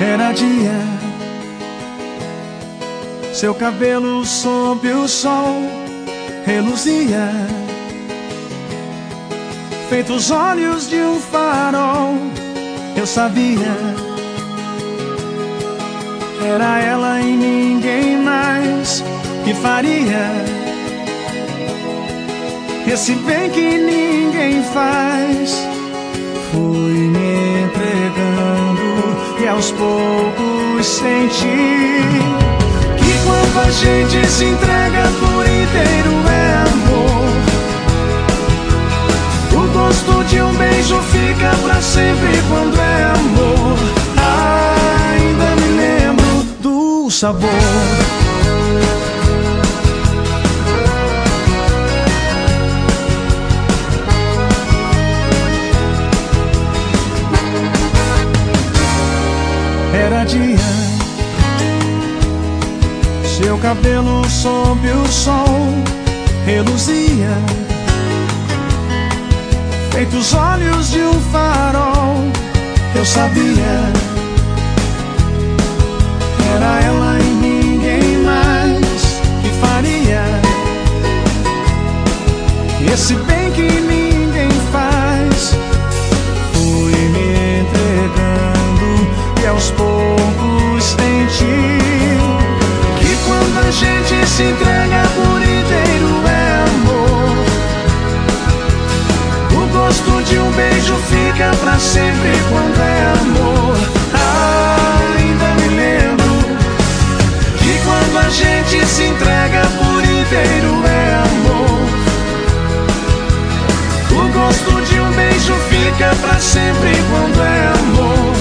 Era dia, seu cabelo sob o sol reluzia, feito os olhos de um farol. Eu sabia, era ela e ninguém mais que faria. Esse bem que ninguém aos poucos senti que quando a gente se entrega por inteiro é amor. O gosto de um beijo fica pra sempre quando é amor. Ainda me lembro do sabor. Dia, seu cabelo sob o sol reluzia, feito os olhos de um farol. Eu sabia, era ela e ninguém mais que faria esse bem se entrega por inteiro é amor. O gosto de um beijo fica pra sempre quando é amor. Ainda me lembro que quando a gente se entrega por inteiro é amor. O gosto de um beijo fica pra sempre quando é amor.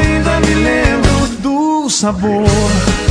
Ainda me lembro do sabor.